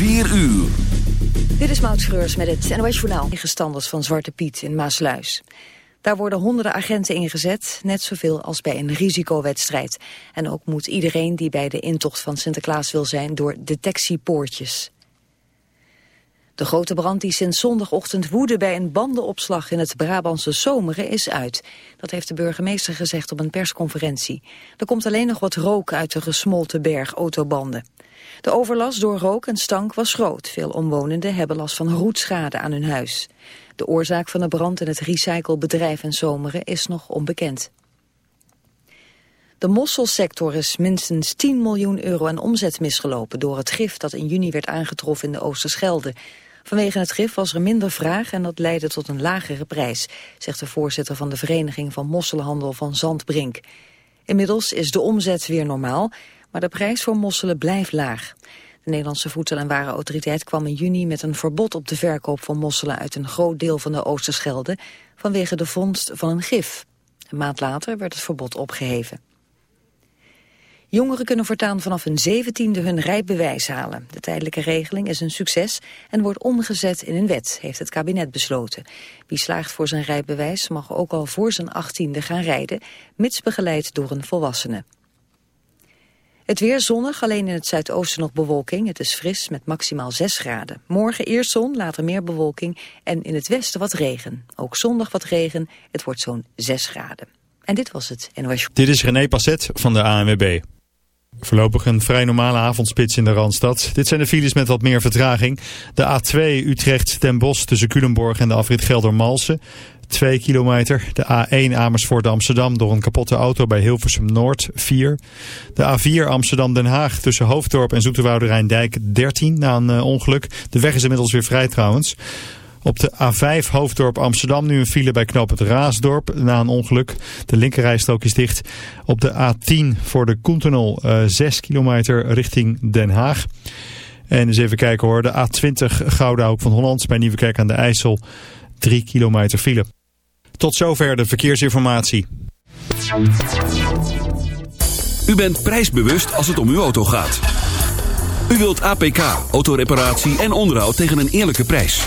4 uur. Dit is Maud Schreurs met het NOS Journaal. Tegenstanders van Zwarte Piet in Maasluis. Daar worden honderden agenten ingezet, net zoveel als bij een risicowedstrijd. En ook moet iedereen die bij de intocht van Sinterklaas wil zijn door detectiepoortjes. De grote brand die sinds zondagochtend woedde bij een bandenopslag in het Brabantse Zomeren is uit. Dat heeft de burgemeester gezegd op een persconferentie. Er komt alleen nog wat rook uit de gesmolten berg autobanden. De overlast door rook en stank was groot. Veel omwonenden hebben last van roetschade aan hun huis. De oorzaak van de brand in het recyclebedrijf in Zomeren is nog onbekend. De mosselsector is minstens 10 miljoen euro aan omzet misgelopen door het gif dat in juni werd aangetroffen in de Oosterschelde. Vanwege het gif was er minder vraag en dat leidde tot een lagere prijs, zegt de voorzitter van de Vereniging van Mosselhandel van Zandbrink. Inmiddels is de omzet weer normaal, maar de prijs voor mosselen blijft laag. De Nederlandse Voedsel- en Warenautoriteit kwam in juni met een verbod op de verkoop van mosselen uit een groot deel van de Oosterschelde vanwege de vondst van een gif. Een maand later werd het verbod opgeheven. Jongeren kunnen voortaan vanaf hun zeventiende hun rijbewijs halen. De tijdelijke regeling is een succes en wordt omgezet in een wet, heeft het kabinet besloten. Wie slaagt voor zijn rijbewijs mag ook al voor zijn achttiende gaan rijden, mits begeleid door een volwassene. Het weer zonnig, alleen in het zuidoosten nog bewolking. Het is fris met maximaal 6 graden. Morgen eerst zon, later meer bewolking en in het westen wat regen. Ook zondag wat regen, het wordt zo'n 6 graden. En dit was het. Dit is René Passet van de ANWB. Voorlopig een vrij normale avondspits in de Randstad. Dit zijn de files met wat meer vertraging. De A2 Utrecht-Den Bosch tussen Culemborg en de afrit Gelder-Malsen. 2 kilometer. De A1 Amersfoort Amsterdam door een kapotte auto bij Hilversum Noord 4. De A4 Amsterdam Den Haag tussen Hoofddorp en Zoeterwoude Rijndijk 13 na een uh, ongeluk. De weg is inmiddels weer vrij trouwens. Op de A5 Hoofddorp Amsterdam nu een file bij knoop het Raasdorp na een ongeluk. De linkerrijstrook is dicht. Op de A10 voor de Koentunnel uh, 6 kilometer richting Den Haag. En eens even kijken hoor. De A20 Gouda Hoek van Holland bij Nieuwekerk aan de IJssel. 3 kilometer file. Tot zover de verkeersinformatie. U bent prijsbewust als het om uw auto gaat. U wilt APK, autoreparatie en onderhoud tegen een eerlijke prijs.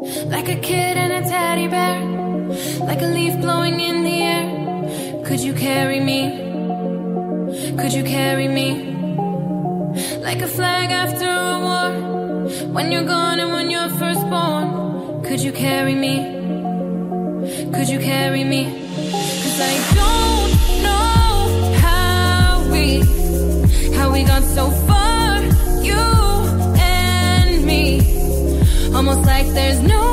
Like a kid and a teddy bear, like a leaf blowing in the air. Could you carry me? Could you carry me? Like a flag after a war, when you're gone and when you're first born. Could you carry me? Could you carry me? Cause I don't know how we, how we got so far, Almost like there's no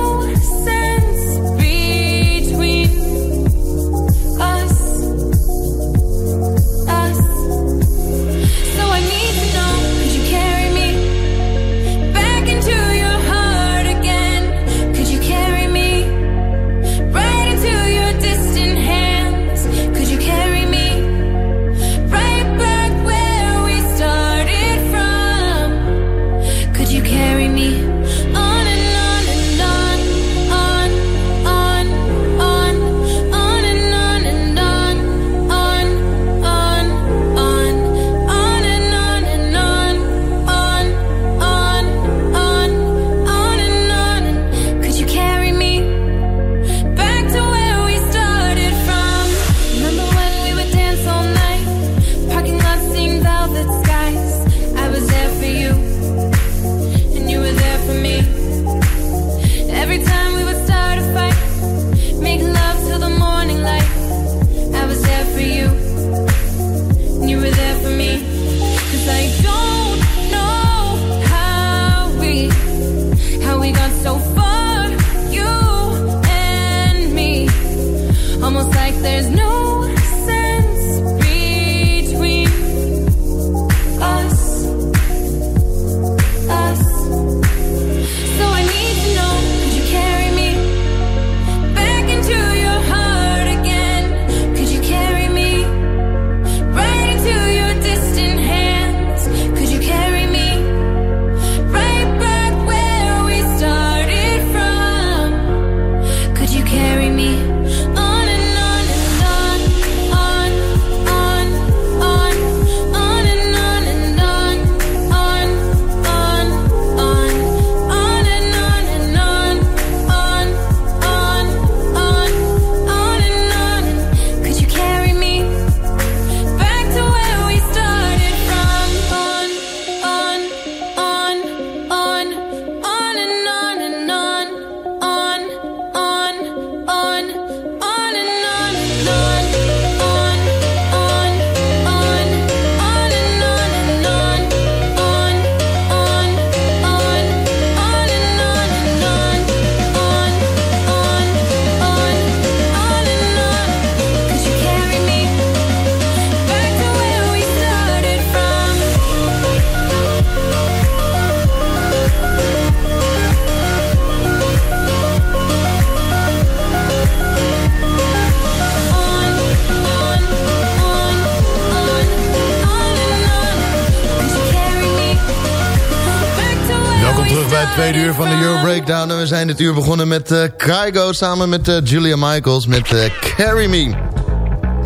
zijn dit uur begonnen met uh, Kygo samen met uh, Julia Michaels met uh, Carry Me.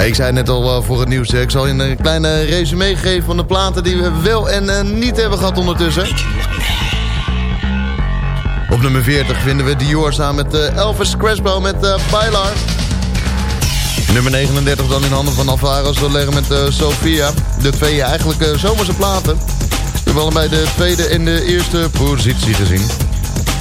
Ik zei net al voor het nieuws, ik zal je een kleine resume geven van de platen die we wel en niet hebben gehad ondertussen. Op nummer 40 vinden we Dior samen met Elvis Crespo met Bailar. Nummer 39 dan in handen van Alvaro Soler met Sofia. De twee eigenlijk zomerse platen. We hebben bij de tweede en de eerste positie gezien.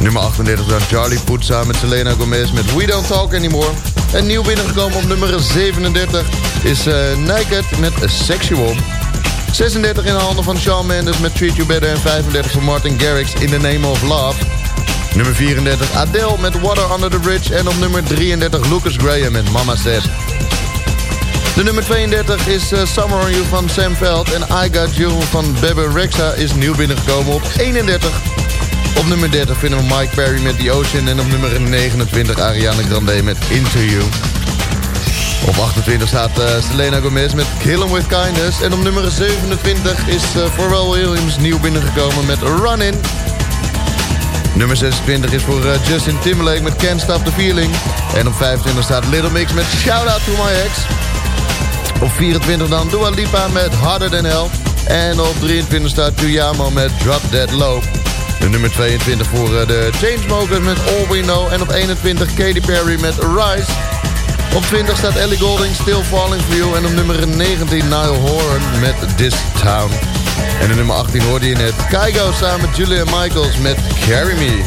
Nummer 38 dan Charlie Puth samen met Selena Gomez met We Don't Talk Anymore. En nieuw binnengekomen op nummer 37 is uh, Naked met Sexual. 36 in de handen van Shawn Mendes met Treat You Better. En 35 van Martin Garrix in The Name of Love. Nummer 34 Adele met Water Under the Bridge. En op nummer 33 Lucas Graham met Mama Said. De nummer 32 is uh, Summer on You van Sam Veld. En I Got You van Bebe Rexha is nieuw binnengekomen op 31. Op nummer 30 vinden we Mike Perry met The Ocean. En op nummer 29 Ariana Grande met You. Op 28 staat uh, Selena Gomez met Kill 'Em With Kindness. En op nummer 27 is uh, Pharrell Williams nieuw binnengekomen met Run In. Nummer 26 is voor uh, Justin Timberlake met Can't Stop The Feeling. En op 25 staat Little Mix met Shout Out To My Ex. Op 24 dan Dua Lipa met Harder Than Hell. En op 23 staat Tuyamo met Drop Dead Low. De nummer 22 voor eh, de Chainsmokers met All We Know. En op 21 Katy Perry met Rise. Op 20 staat Ellie Golding, Still Falling For You. En op nummer 19 Niall Horan met This Town. En de nummer 18 hoorde je net Kygo samen met Julia Michaels met Carry Me.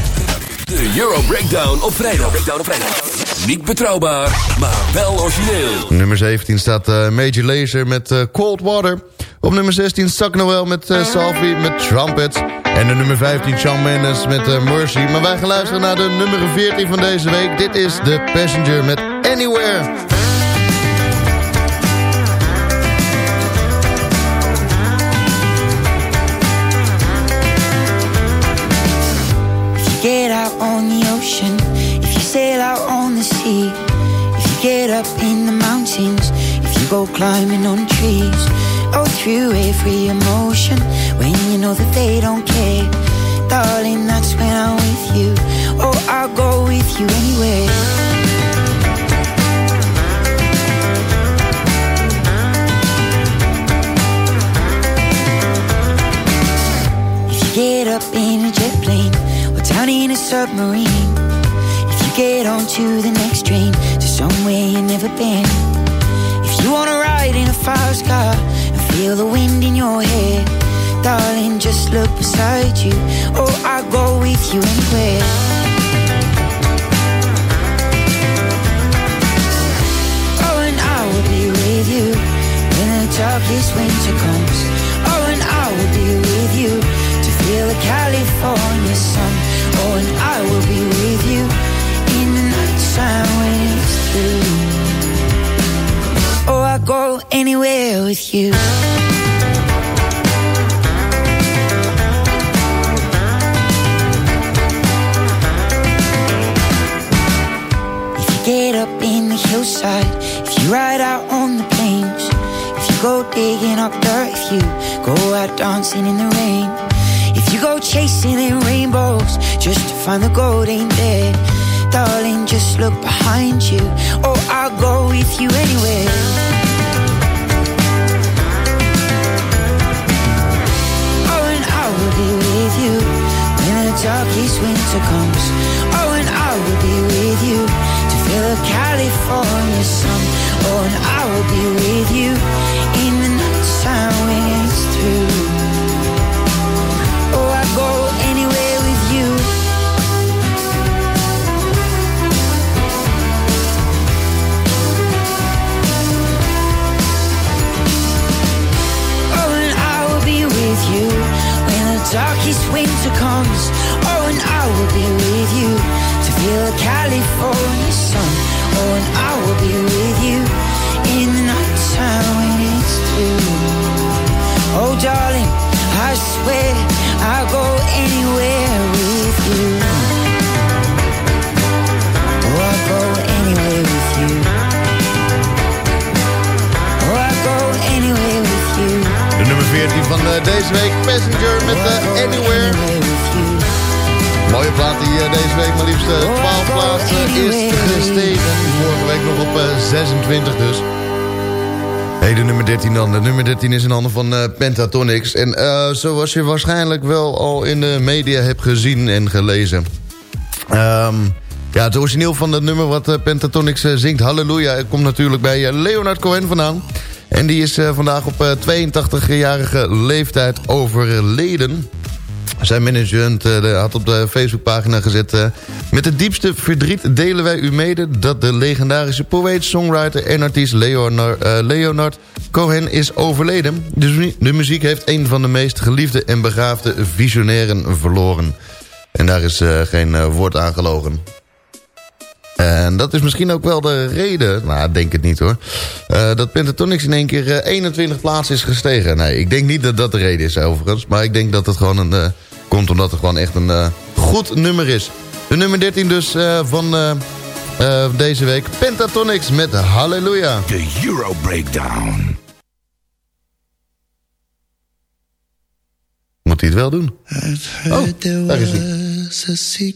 De Euro Breakdown op vrijdag. Breakdown op vrijdag. Niet betrouwbaar, maar wel origineel. Nummer 17 staat uh, Major Lazer met uh, Cold Water. Op nummer 16 Sak Noel met uh, Salvi met Trumpets. En de nummer 15 Shawn Mendes met uh, Mercy. Maar wij gaan luisteren naar de nummer 14 van deze week. Dit is The Passenger met Anywhere. Get out on the ocean If you sail out on the sea If you get up in the mountains If you go climbing on trees Oh, through every emotion When you know that they don't Darling, that's when I'm with you. Oh, I'll go with you anywhere. If you get up in a jet plane Or down in a submarine If you get onto the next train To somewhere you've never been If you wanna ride in a fast car And feel the wind in your hair Darling, just look beside you. Oh, I'll go with you anywhere. Oh, and I will be with you When the darkest winter comes. Oh, and I will be with you To feel the California sun. Oh, and I will be with you In the nighttime when it's through Oh, I'll go anywhere with you hillside, if you ride out on the plains, if you go digging up dirt, if you go out dancing in the rain, if you go chasing in rainbows just to find the gold ain't there, darling, just look behind you. Oh, I'll go with you anywhere. Oh, and I will be with you when the darkest winter comes. Oh, and I will be with you the California sun. Oh, and I will be with you in the nighttime when it's through. Oh, I go anywhere with you. Oh, and I will be with you when the darkest winter comes. Oh, and I will be with you feel the California sun. Oh, and I will be with you in the nighttime when it's through. Oh, darling, I swear I'll go anywhere with you. Oh, I'll go anywhere with you. Oh, I'll go anywhere with you. De nummer 14 van eh, deze week, Passenger met Oh, I'll uh, Anywhere. Anywhere with you. Mooi deze week maar liefst eh, 12 plaatsen is gestegen. Vorige week nog op eh, 26 dus. Hey, de nummer 13 dan. De nummer 13 is in handen van eh, Pentatonix. En eh, zoals je waarschijnlijk wel al in de media hebt gezien en gelezen... Ehm, ja, het origineel van het nummer wat uh, Pentatonix uh, zingt, Halleluja... komt natuurlijk bij uh, Leonard Cohen vandaan. En die is vandaag op 82-jarige leeftijd overleden. Zijn management had op de Facebookpagina gezet... met het diepste verdriet delen wij u mede... dat de legendarische poëet, songwriter en artiest Leonard, Leonard Cohen is overleden. De, de muziek heeft een van de meest geliefde en begaafde visionairen verloren... En daar is geen woord aan gelogen. En dat is misschien ook wel de reden, nou denk het niet hoor... Uh, dat Pentatonix in één keer 21 plaatsen is gestegen. Nee, ik denk niet dat dat de reden is overigens. Maar ik denk dat het gewoon een, komt omdat het gewoon echt een goed nummer is. De nummer 13 dus van deze week. Pentatonix met Halleluja. De Euro Breakdown. Moet hij het wel doen? Oh, daar is hij.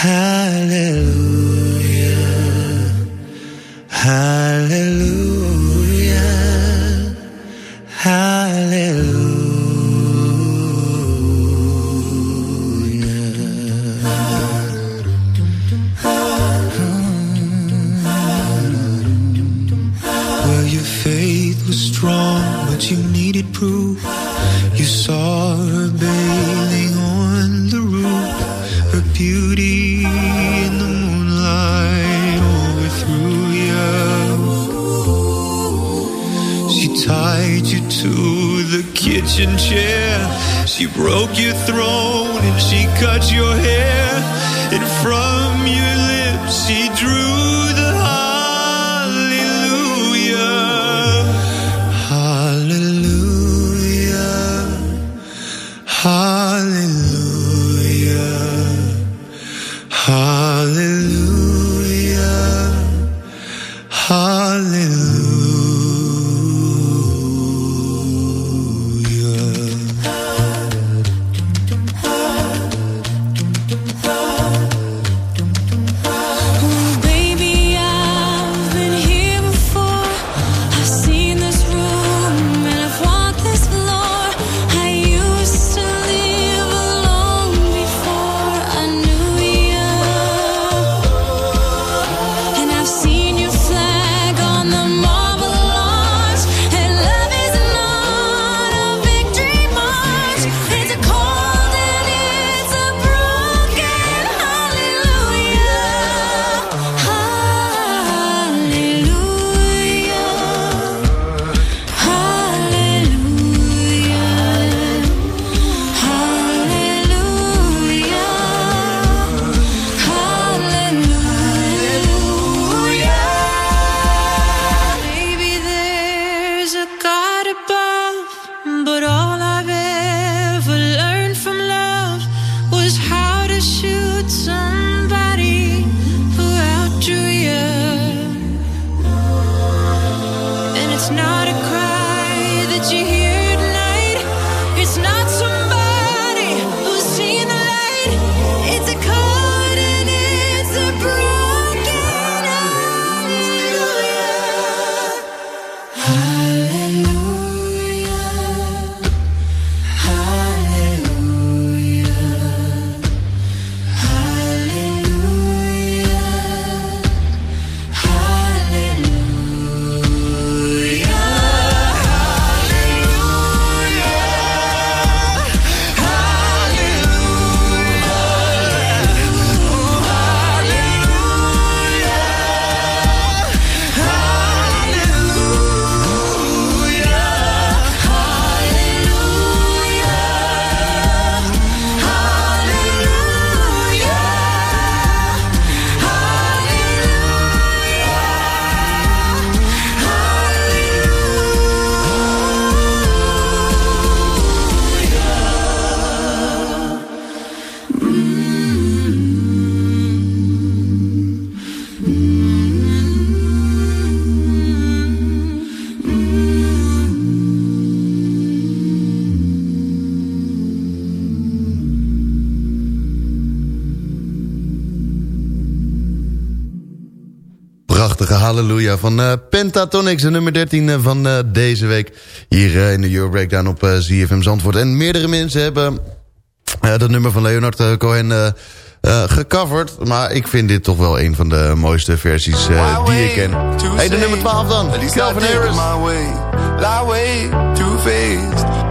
hallelujah, hallelujah, kitchen chair, she broke your throne and she cut your hair, and from your lips she drew the hallelujah. Hallelujah. Hallelujah. Van eh, Pentatonix, de nummer 13 eh, van eh, deze week. Hier in de Euro Breakdown op eh ZFM Zandvoort. En meerdere mensen hebben dat nummer van Leonard Cohen gecoverd. Maar ik vind dit toch wel een van de mooiste versies die ik ken. Hey, de nummer 12 dan. Calvin Harris. my way. Lie way.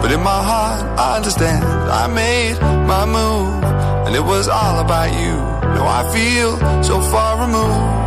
But in my heart, I understand. I made my move. And it was all about you. Now I feel so far removed.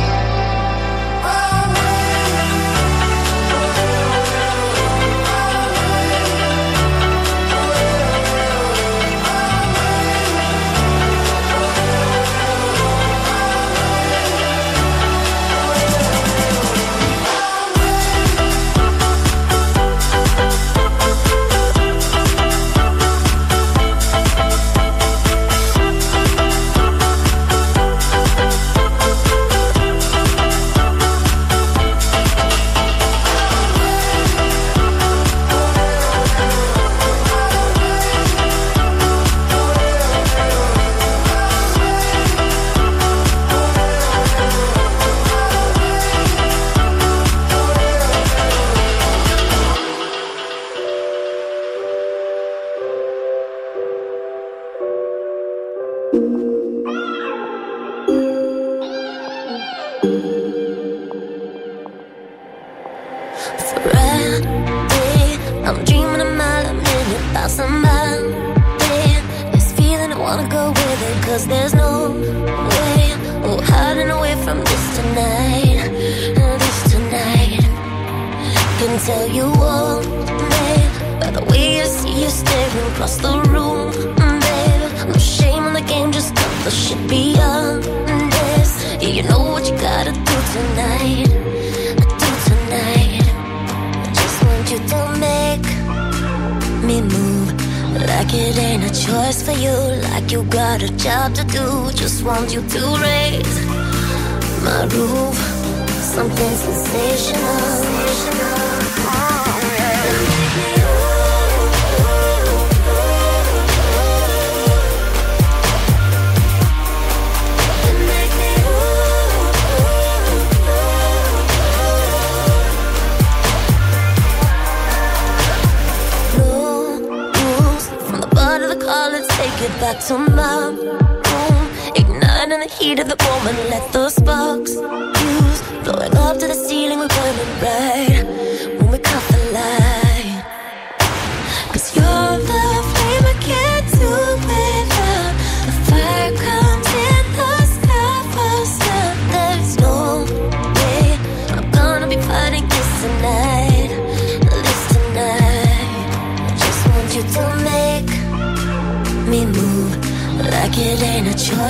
Just want you to raise my roof. Something sensational. No get back to. Ignite in the heat of the moment, let those sparks fuse. Blowing up to the ceiling, we're burning bright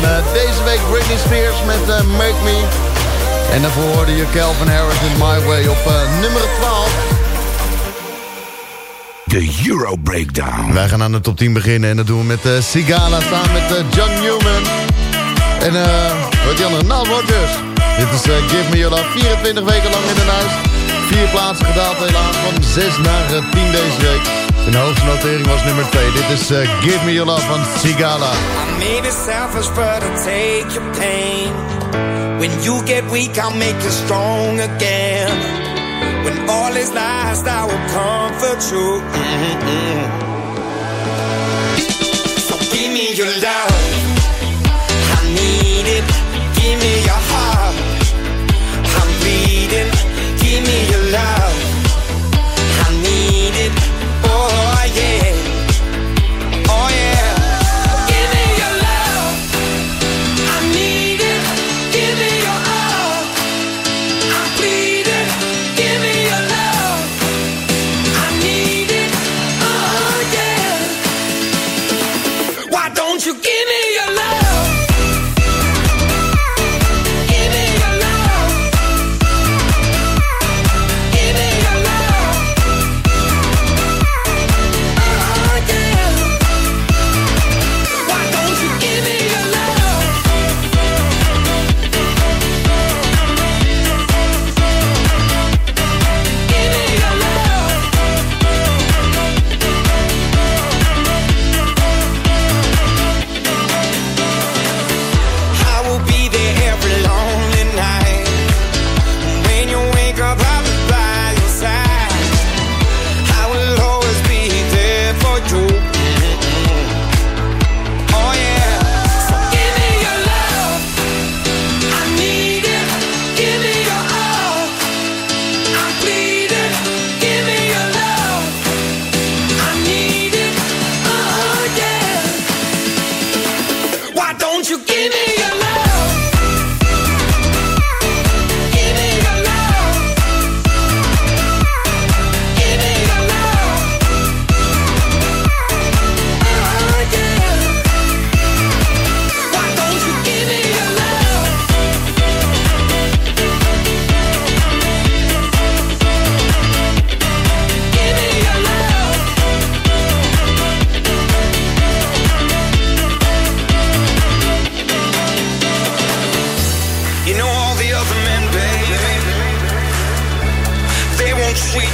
De nummer 11 van eh, deze week Britney Spears met eh, Make Me. En daarvoor hoorde je Calvin Harris in My Way op eh, nummer 12. De Euro Breakdown. Wij gaan aan de top 10 beginnen en dat doen we met Sigala samen met John Newman. En eh, wat die andere? Nile Rodgers. Dit is Give Me Your Love, 24 weken lang in de lijst. Vier plaatsen gedaald helaas, van 6 naar eh, 10 deze week. De hoogste notering was nummer 2. Dit is Give Me Your Love van Sigala. I may be selfish, but I'll take your pain. When you get weak, I'll make you strong again. When all is lost, I will comfort you. Mm-mm. So give me your love.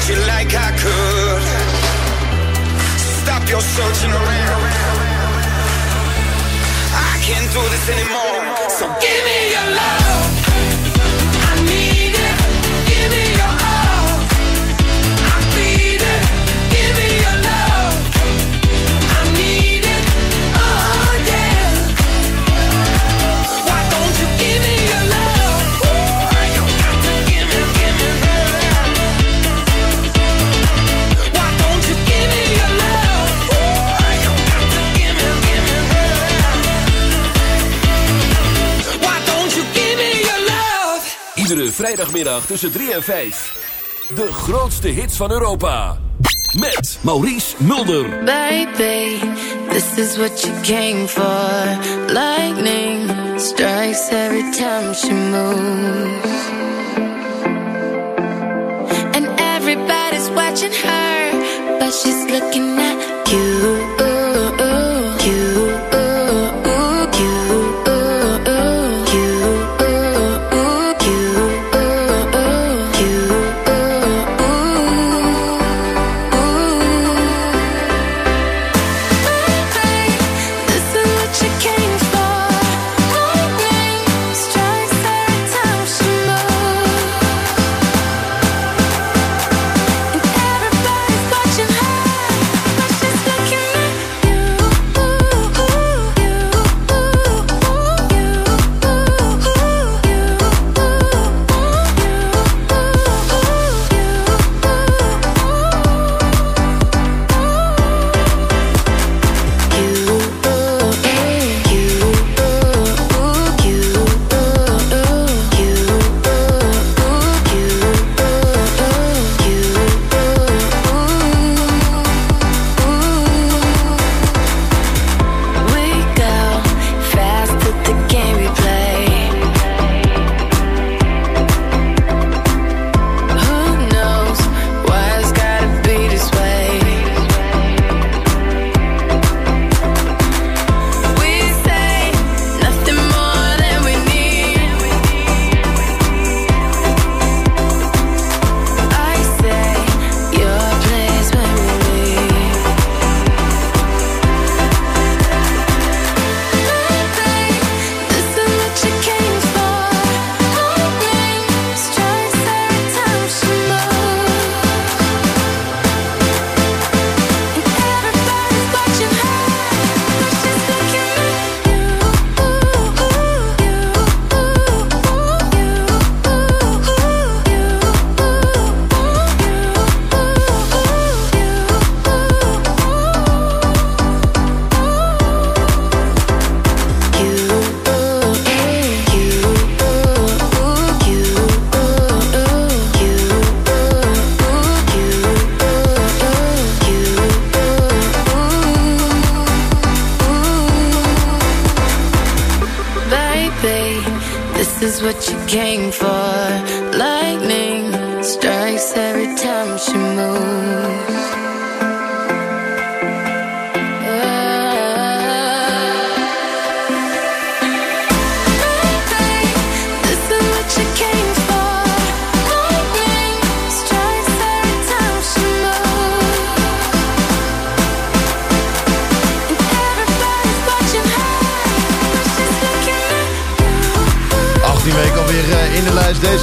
You like I could. Stop your searching around. I can't do this anymore. So give me your love. Iedere vrijdagmiddag tussen 3 en 5. De grootste hits van Europa. Met Maurice Mulder. Baby, this is what you came for. Lightning strikes every time she moves. And everybody's watching her, but she's looking at. You.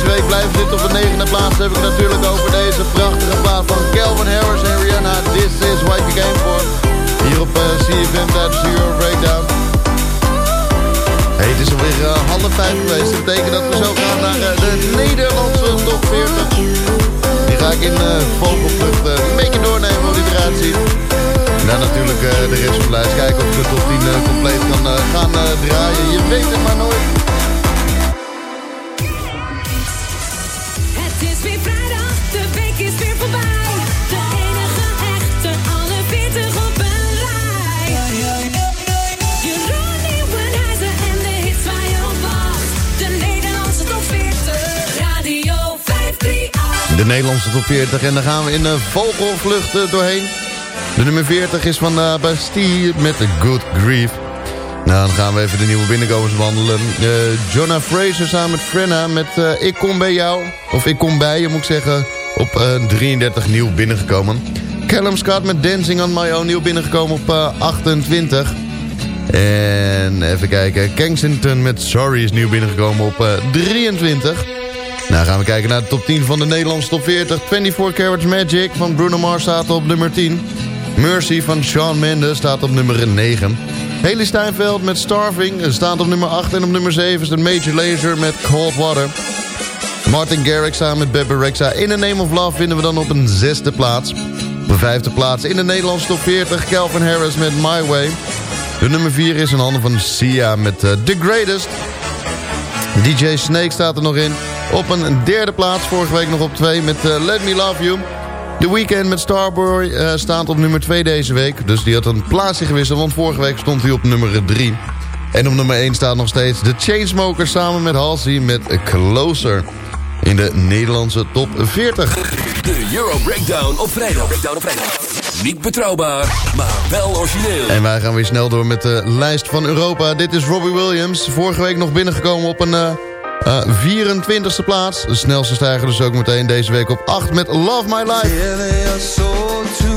Deze week blijven dit op de negende plaats. Heb ik natuurlijk over deze prachtige plaat van Calvin Harris en Rihanna. This is what you came for. Hier op eh, CFM tijdens Breakdown. Hey, het is alweer eh, half vijf geweest. Dat betekent dat we zo gaan naar eh, de Nederlandse top 40. Die ga ik in uh, vogelvlucht eh, een beetje doornemen hoe die eruit ziet. En dan natuurlijk de rest van de lijst. Kijken of ik de top 10 eh, compleet kan gaan draaien. Je weet het maar nooit. De Nederlandse top 40. En dan gaan we in de eh, doorheen. De nummer 40 is van uh, Bastille met Good Grief. Nou, dan gaan we even de nieuwe binnenkomers wandelen. Uh, Jonah Fraser samen met Frenna met Ik kom bij jou. Of Ik kom bij je, moet ik zeggen. op eh, 33 nieuw binnengekomen. Callum Scott met Dancing on My Own nieuw binnengekomen op eh, 28. En even kijken, Kensington met Sorry is nieuw binnengekomen op eh, 23. Nou gaan we kijken naar de top 10 van de Nederlandse top 40. 24 Carats Magic van Bruno Mars staat op nummer 10. Mercy van Shawn Mendes staat op nummer 9. Haley Steinfeld met Starving staat op nummer 8. En op nummer 7 is de Major Lazer met Cold Water. Martin Garrix samen met Bebe Rexha in The Name of Love vinden we dan op een zesde plaats. Op de vijfde plaats in de Nederlandse top 40 Calvin Harris met My Way. De nummer 4 is in handen van Sia met uh, The Greatest. DJ Snake staat er nog in. Op een derde plaats, vorige week nog op 2 met uh, Let Me Love You. The Weeknd met Starboy uh, staat op nummer 2 deze week. Dus die had een plaatsje gewisseld, want vorige week stond hij op nummer 3. En op nummer 1 staat nog steeds de Chainsmokers samen met Halsey met Closer. In de Nederlandse top 40. De Euro Breakdown op vrijdag. Breakdown op vrijdag. Niet betrouwbaar, maar wel origineel. En wij gaan weer snel door met de lijst van Europa. Dit is Robbie Williams. Vorige week nog binnengekomen op een uh, 24e plaats. De snelste stijger dus ook meteen deze week op 8 met Love My Life.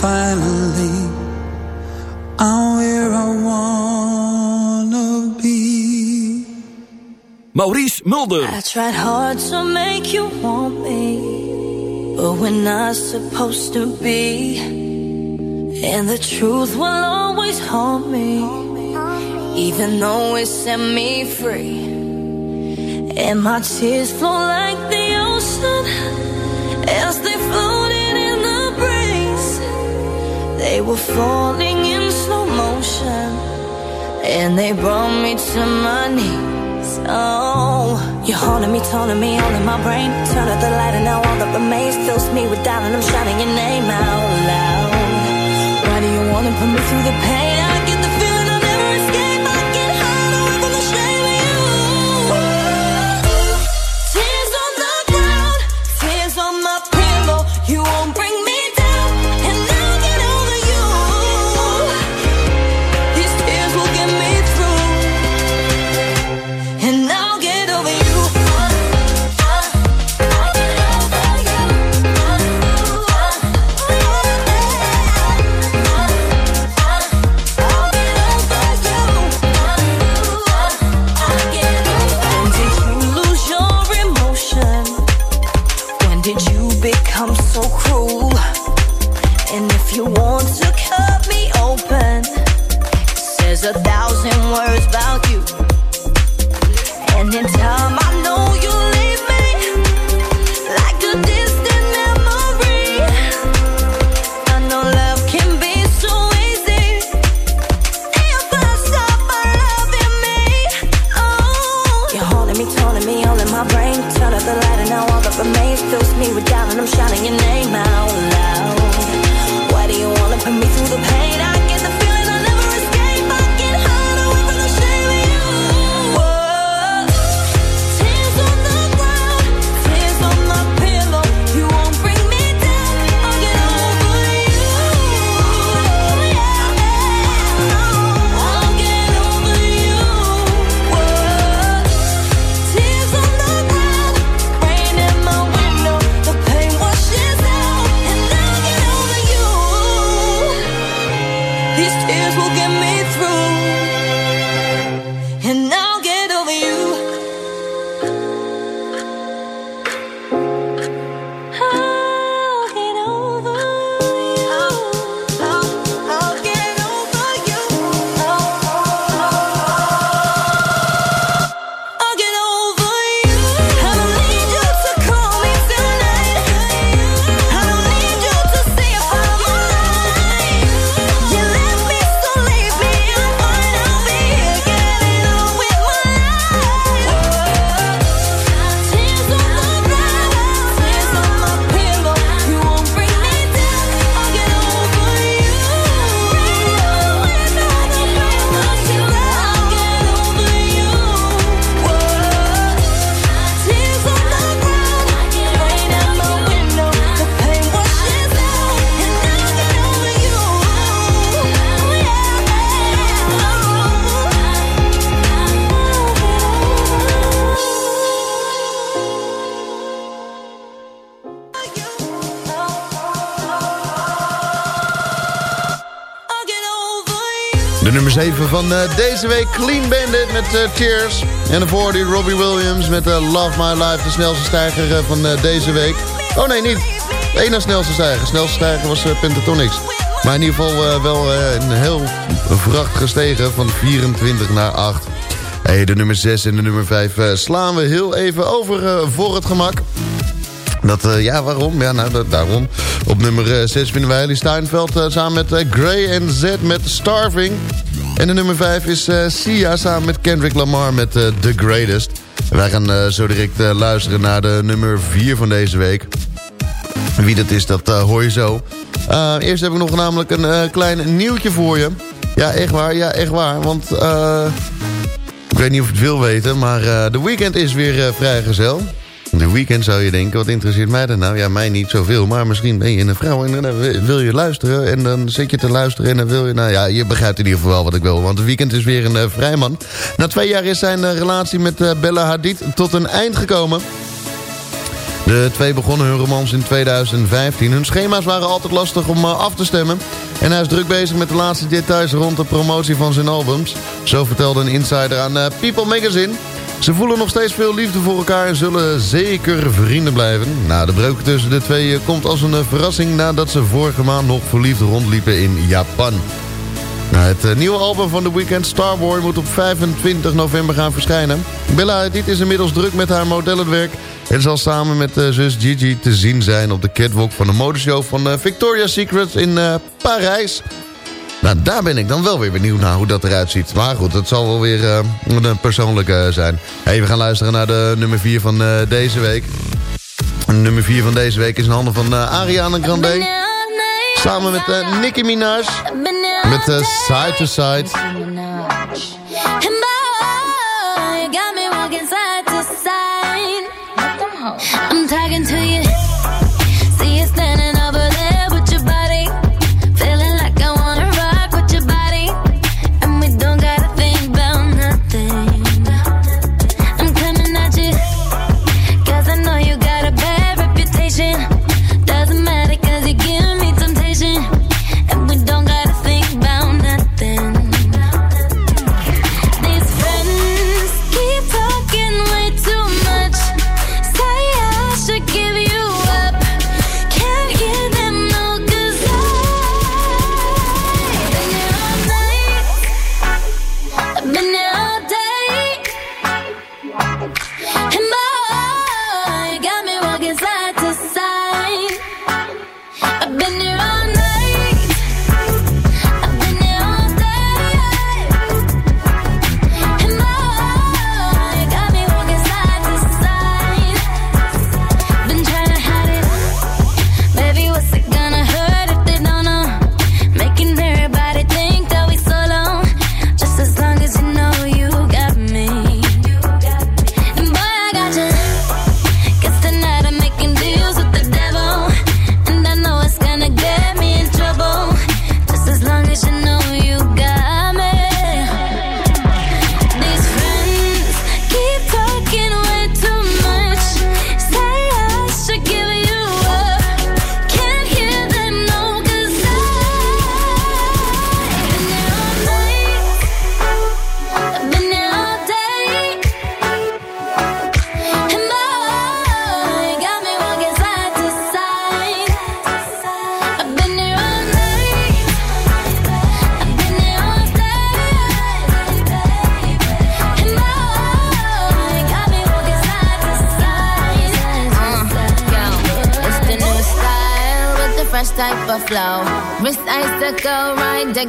Finally, I'm where I wanna be. Maurice Mulder. I tried hard to make you want me, but we're not supposed to be. And the truth will always haunt me, even though it set me free. And my tears flow like the ocean as they floated in the breeze. They were falling in slow motion, and they brought me to my knees. No, you're haunting me, taunting me, all in my brain. Turn up the light, and now all that remains fills me with doubt, and I'm shouting your name out loud. Why do you wanna put me through the pain? Nummer 7 van eh, deze week, Clean Bandit met eh, Cheers. En daarvoor die Robbie Williams met eh, Love My Life, de snelste stijger eh, van eh, deze week. Oh nee, niet. De ene snelste stijger. De snelste stijger was Pentatonix. Maar in ieder geval eh, wel eh, een heel vracht gestegen van 24 naar 8. Hey, de nummer 6 en de nummer 5 eh, slaan we heel even over eh, voor het gemak. Dat, eh, ja, waarom? Ja, nou, daarom. Op nummer 6 vinden wij Ellie Steinfeld eh, samen met eh, Gray en Z met Starving. En de nummer 5 is eh, Sia samen met Kendrick Lamar met eh, The Greatest. Wij gaan eh, zo direct luisteren naar de nummer 4 van deze week. Wie dat is, dat hoor je zo. Eerst heb ik nog namelijk een klein nieuwtje voor je. Ja, echt waar. Ja, echt waar. Want ik weet niet of je het wil weten, maar de weekend is weer eh, vrijgezel. De weekend zou je denken, wat interesseert mij dat nou? Ja, mij niet zoveel, maar misschien ben je een vrouw en dan eh, wil je luisteren. En dan zit je te luisteren en dan wil je... Nou ja, je begrijpt in ieder geval wel wat ik wil. Want de weekend is weer een uh, vrijman. Na twee jaar is zijn uh, relatie met Bella Hadid tot een eind gekomen. De twee begonnen hun romans in 2015. Hun schema's waren altijd lastig om af te stemmen. En hij is druk bezig met de laatste details rond de promotie van zijn albums. Zo vertelde een insider aan People Magazine. Ze voelen nog steeds veel liefde voor elkaar en zullen zeker vrienden blijven. Nou, de breuk tussen de twee uh, komt als een uh, verrassing nadat ze vorige maand nog verliefd rondliepen in Japan. Het uh, nieuwe album van The Weeknd, Starboy, moet op 25 november gaan verschijnen. Bella Hadid is inmiddels druk met haar modellenwerk... en zal samen met zus Gigi te zien zijn op de catwalk van de modeshow van Victoria's Secret in Parijs. Nou, daar ben ik dan wel weer benieuwd naar hoe dat eruit ziet. Maar goed, dat zal wel weer uh, een persoonlijke zijn. Hey, we gaan luisteren naar de nummer 4 van uh, deze week. Nummer 4 van deze week is in handen van uh, Ariana Grande. Samen met Nicki Minaj. Met Side to Side.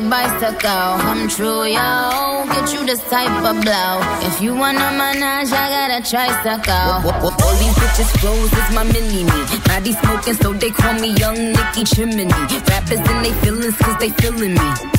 Bicycle. Come true, yo. Get you this type of blow. If you wanna manage, I got a tricycle. All these bitches flows is my mini me. Body smoking, so they call me Young Nicky Chimney. Rappers in they feelings, cause they feeling me.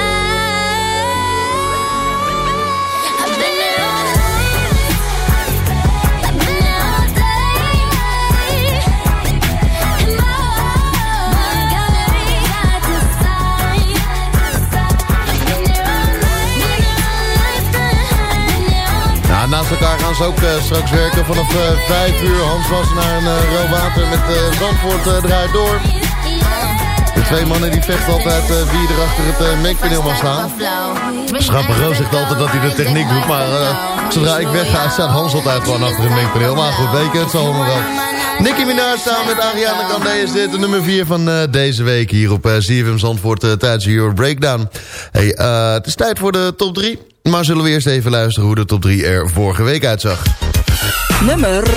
elkaar gaan ze ook eh, straks werken vanaf eh 5 uur. Hans was naar een uh, Rowater met Zandvoort eh, draait door. De twee mannen die vechten altijd eh, wie er achter het mengpaneel mag staan. Schappig Roos zegt altijd dat hij de techniek doet, maar eh, zodra ik wegga staat Hans altijd gewoon achter het mengpaneel. Maar goed, weet je, het zal allemaal wel. Nicki Minaj samen met Ariana Grande is dit de nummer 4 van eh, deze week hier op uh, Zandvoort tijdens Your Breakdown. Hey, eh, het is tijd voor de top 3. Maar zullen we eerst even luisteren hoe de top 3 er vorige week uitzag. Nummer 3.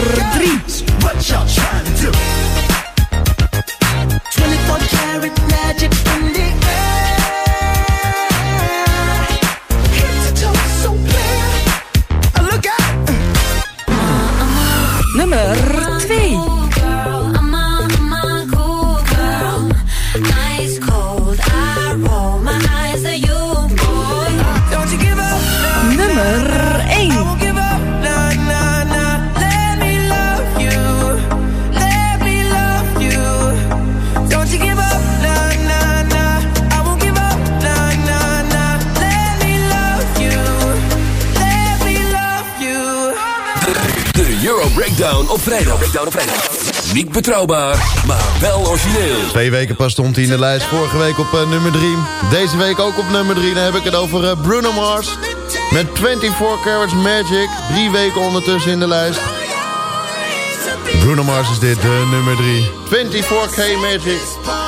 op vrijdag. Breakdown op vrijdag. Niet betrouwbaar, maar wel origineel. Twee weken pas stond hij in de lijst. Vorige week op eh, nummer 3. Deze week ook op nummer 3. Dan heb ik het over eh, Bruno Mars. Met 24 Carats Magic. Drie weken ondertussen in de lijst. Bruno Mars is dit, de nummer 3. 24K Magic.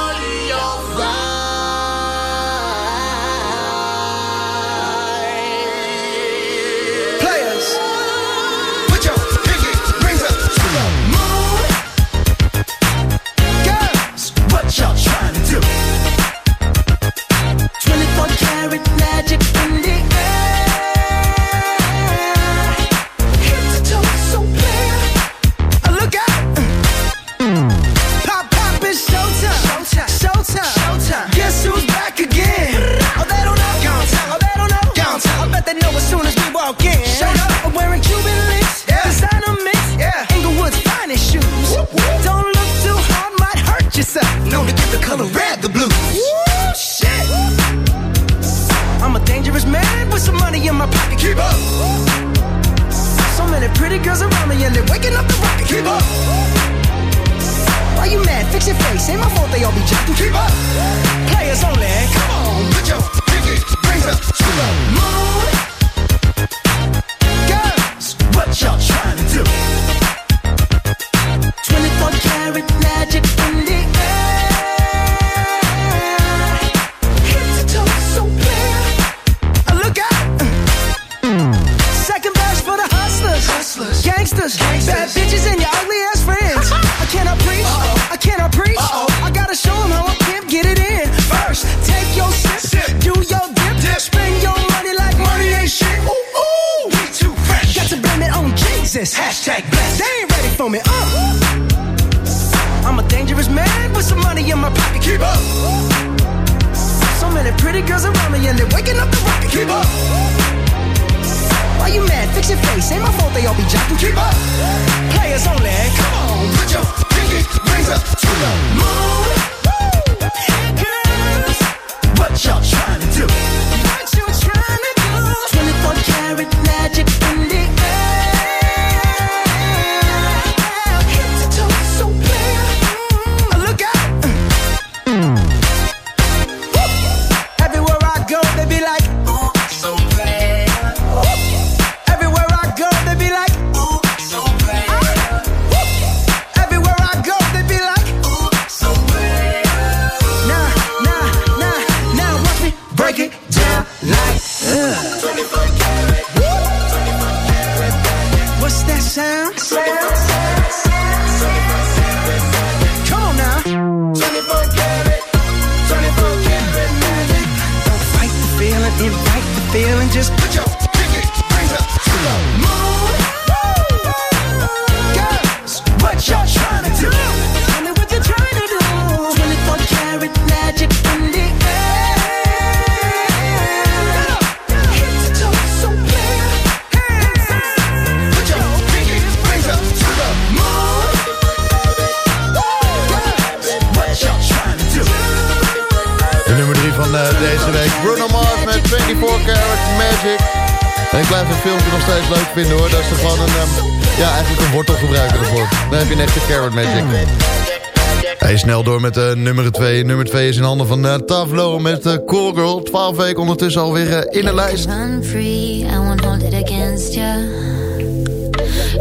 is in handen van uh, Tavlo met eh, uh, Cool Girl. 12 weken ondertussen alweer uh, in de lijst. I'm I won't it against you.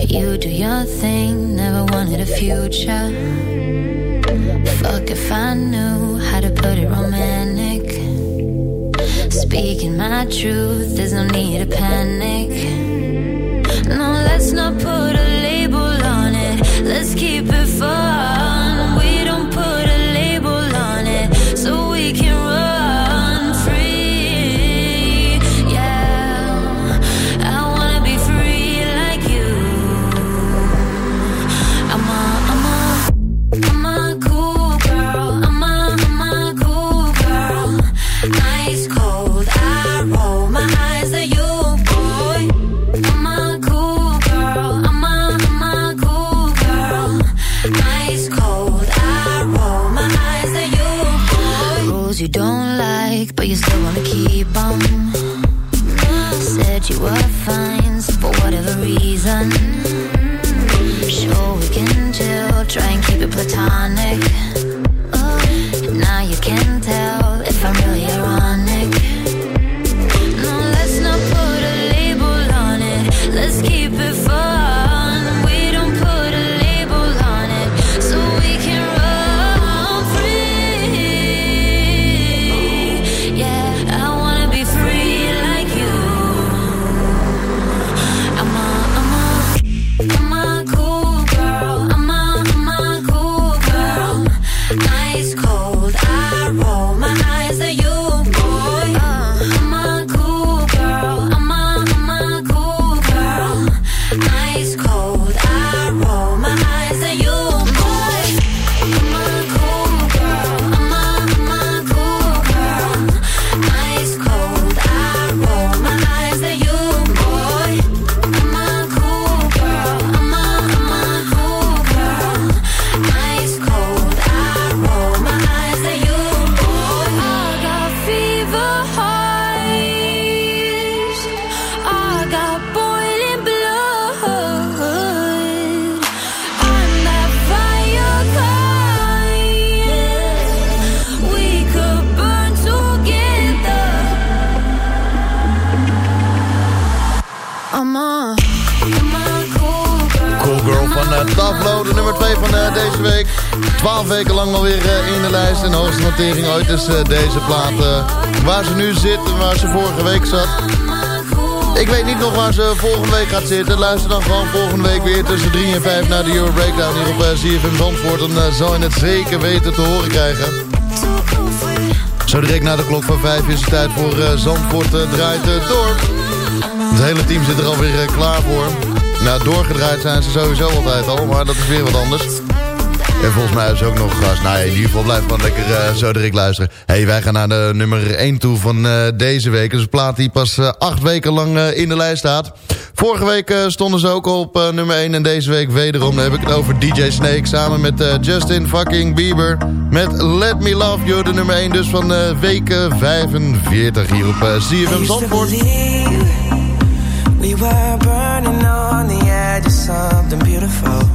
You do your thing, never wanted a future. Fuck if I knew how to put it romantic. Speaking my truth, there's no need to panic. No, let's not put a label on it. Let's keep it for 12 weken lang alweer uh, in de lijst. En de hoogste notering ooit is uh, deze plaat. Uh, waar ze nu zit en waar ze vorige week zat. Ik weet niet nog waar ze volgende week gaat zitten. Luister dan gewoon volgende week weer tussen 3 en 5 naar de Euro Breakdown hier op ZFM Zandvoort. Dan zal je het zeker weten te horen krijgen. Zo direct na de klok van 5 is het tijd voor Zandvoort draait door. Het hele team zit er alweer klaar voor. Nou, doorgedraaid zijn ze sowieso altijd al, maar dat is weer wat anders. En volgens mij is ook nog gast. Nou, in ieder geval blijf gewoon lekker uh, zo direct luisteren. hey, wij gaan naar de nummer 1 toe van uh, deze week. Dus een plaat die pas uh, acht weken lang in de lijst staat. Vorige week stonden ze ook op nummer 1 en deze week wederom. Dan heb ik het over DJ Snake samen met Justin fucking Bieber. Met Let Me Love You, de nummer 1 dus van week 45 hier op CFM Zandvoort. We were burning on the edge of something beautiful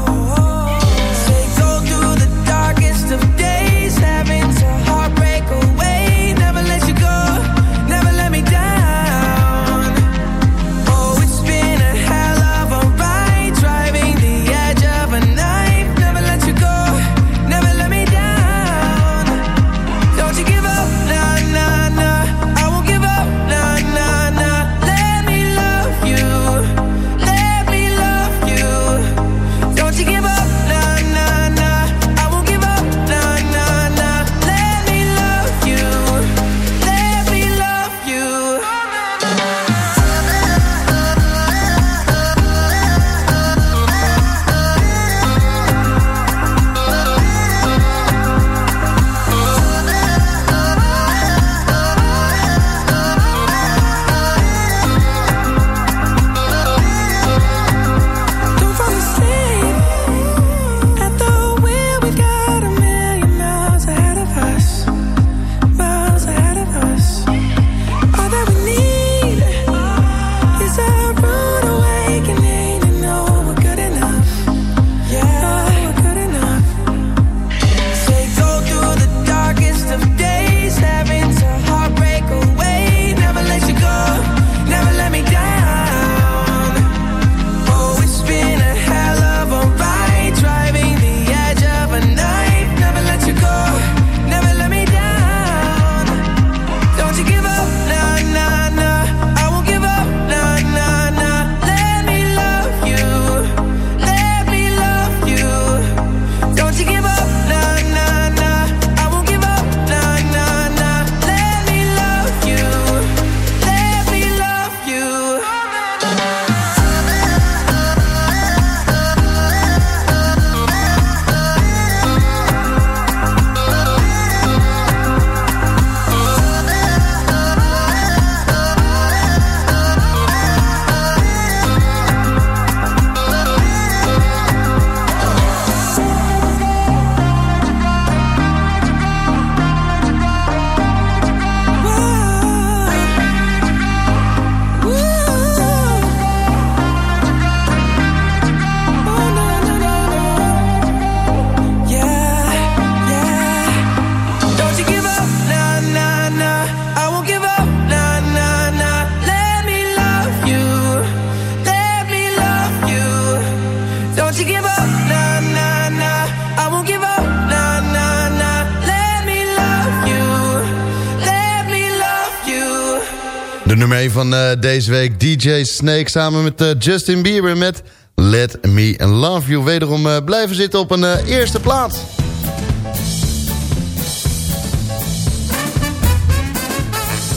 uh, deze week, DJ Snake, samen met uh, Justin Bieber met Let Me Love You. Wederom uh, blijven zitten op een eerste plaats.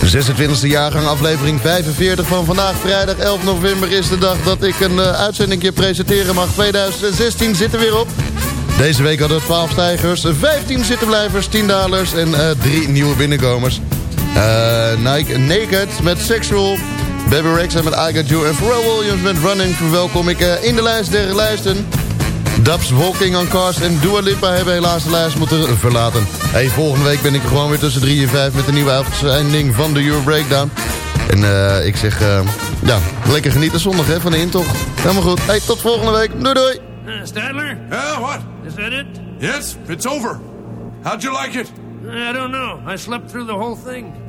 De 26e jaargang, aflevering 45 van vandaag, vrijdag 11 november... is de dag dat ik een uitzending presenteren mag. 2016 zit er weer op. Deze week hadden we 12 stijgers, 15 zittenblijvers, 10 dalers en 3 nieuwe binnenkomers. Uh, Nike Naked met Sexual. Baby Rexha met I Got You. En Pharrell Williams met Running verwelkom ik uh, in de lijst der lijsten. Dubs, Walking on Cars en Dua Lipa hebben helaas de lijst moeten verlaten. Hey, volgende week ben ik er gewoon weer tussen 3 en 5 met de nieuwe uitzending van de Euro Breakdown. En uh, ik zeg, ja, lekker genieten zondag hè, van de intocht. Helemaal goed. Hey, tot volgende week. Doei doei. Uh, Stadler? Yeah, what? Is that it? Yes, it's over. How'd you like it? I don't know. I slept through the whole thing.